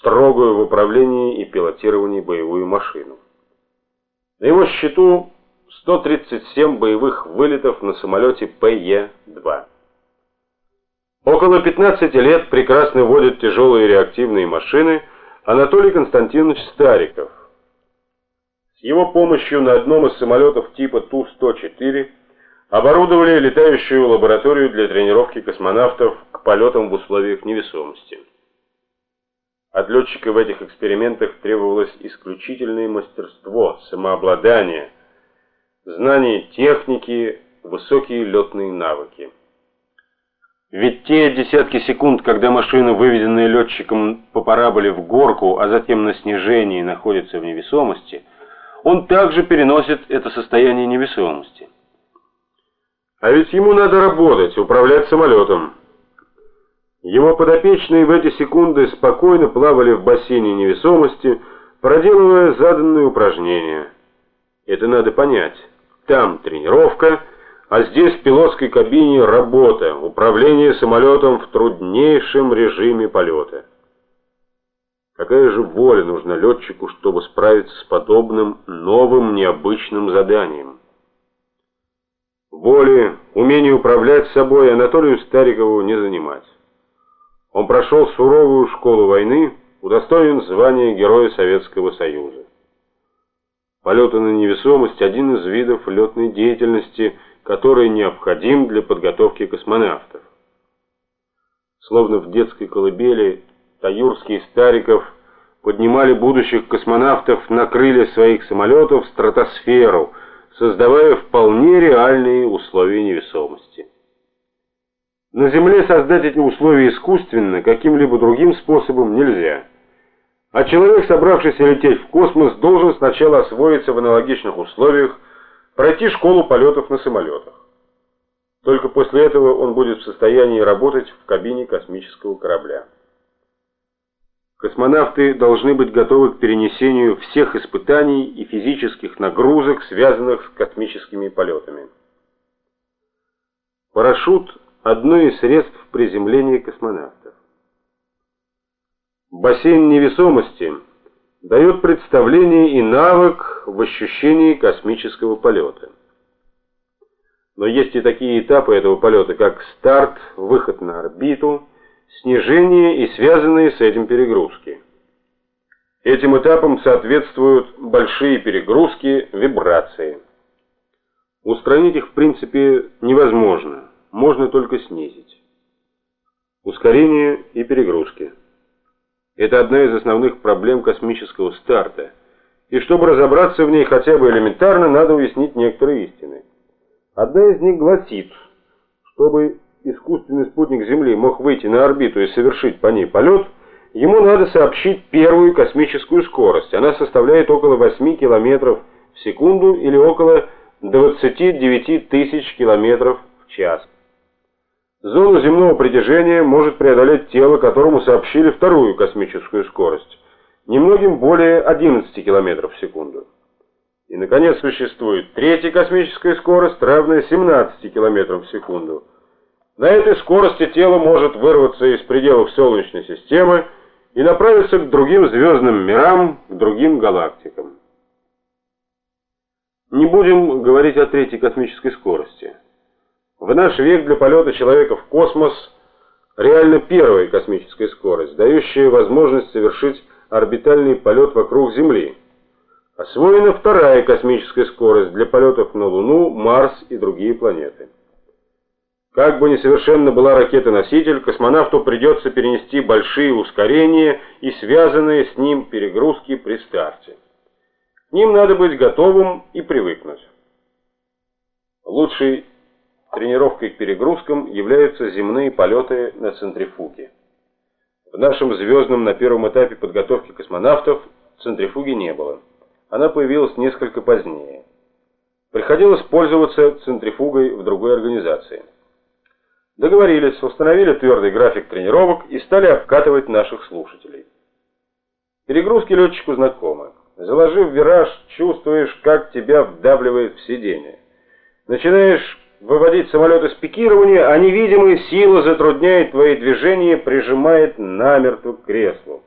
строгую в управлении и пилотировании боевую машину. На его счету 137 боевых вылетов на самолете ПЕ-2. Около 15 лет прекрасно водит тяжелые реактивные машины Анатолий Константинович Стариков. С его помощью на одном из самолетов типа Ту-104 оборудовали летающую лабораторию для тренировки космонавтов к полетам в условиях невесомости. От летчика в этих экспериментах требовалось исключительное мастерство, самообладание, знание техники, высокие летные навыки. Ведь те десятки секунд, когда машина, выведенная летчиком по параболе в горку, а затем на снижении находится в невесомости, он также переносит это состояние невесомости. А ведь ему надо работать, управлять самолетом. Его подопечные в эти секунды спокойно плавали в бассейне невесомости, проделывая заданные упражнения. Это надо понять. Там тренировка, а здесь в пилотской кабине работа, управление самолетом в труднейшем режиме полета. Какая же воля нужна летчику, чтобы справиться с подобным новым необычным заданием? Воли, умение управлять собой Анатолию Старикову не занимать. Он прошел суровую школу войны, удостоен звания Героя Советского Союза. Полеты на невесомость – один из видов летной деятельности – который необходим для подготовки космонавтов. Словно в детской колыбели Таюрский Стариков поднимали будущих космонавтов на крылья своих самолетов в стратосферу, создавая вполне реальные условия невесомости. На Земле создать эти условия искусственно, каким-либо другим способом нельзя. А человек, собравшийся лететь в космос, должен сначала освоиться в аналогичных условиях, пройти школу полетов на самолетах. Только после этого он будет в состоянии работать в кабине космического корабля. Космонавты должны быть готовы к перенесению всех испытаний и физических нагрузок, связанных с космическими полетами. Парашют – одно из средств приземления космонавтов. Бассейн невесомости – дает представление и навык в ощущении космического полета. Но есть и такие этапы этого полета, как старт, выход на орбиту, снижение и связанные с этим перегрузки. Этим этапам соответствуют большие перегрузки, вибрации. Устранить их в принципе невозможно, можно только снизить. Ускорение и перегрузки. Это одна из основных проблем космического старта. И чтобы разобраться в ней хотя бы элементарно, надо уяснить некоторые истины. Одна из них гласит, чтобы искусственный спутник Земли мог выйти на орбиту и совершить по ней полет, ему надо сообщить первую космическую скорость. Она составляет около 8 км в секунду или около 29 тысяч км в час. Зону земного притяжения может преодолеть тело, которому сообщили вторую космическую скорость, немногим более 11 км в секунду. И, наконец, существует третья космическая скорость, равная 17 км в секунду. На этой скорости тело может вырваться из пределов Солнечной системы и направиться к другим звездным мирам, к другим галактикам. Не будем говорить о третьей космической скорости. В наш век для полета человека в космос реально первая космическая скорость, дающая возможность совершить орбитальный полет вокруг Земли. Освоена вторая космическая скорость для полетов на Луну, Марс и другие планеты. Как бы несовершенна была ракета-носитель, космонавту придется перенести большие ускорения и связанные с ним перегрузки при старте. К ним надо быть готовым и привыкнуть. Лучший Тренировкой к перегрузкам являются земные полеты на центрифуге. В нашем звездном на первом этапе подготовки космонавтов центрифуги не было. Она появилась несколько позднее. Приходилось пользоваться центрифугой в другой организации. Договорились, установили твердый график тренировок и стали обкатывать наших слушателей. Перегрузки летчику знакомы. Заложив вираж, чувствуешь, как тебя вдавливает в сиденье. Начинаешь выводить самолет из пикирования, а невидимая сила затрудняет твои движения, прижимает намертво к креслу.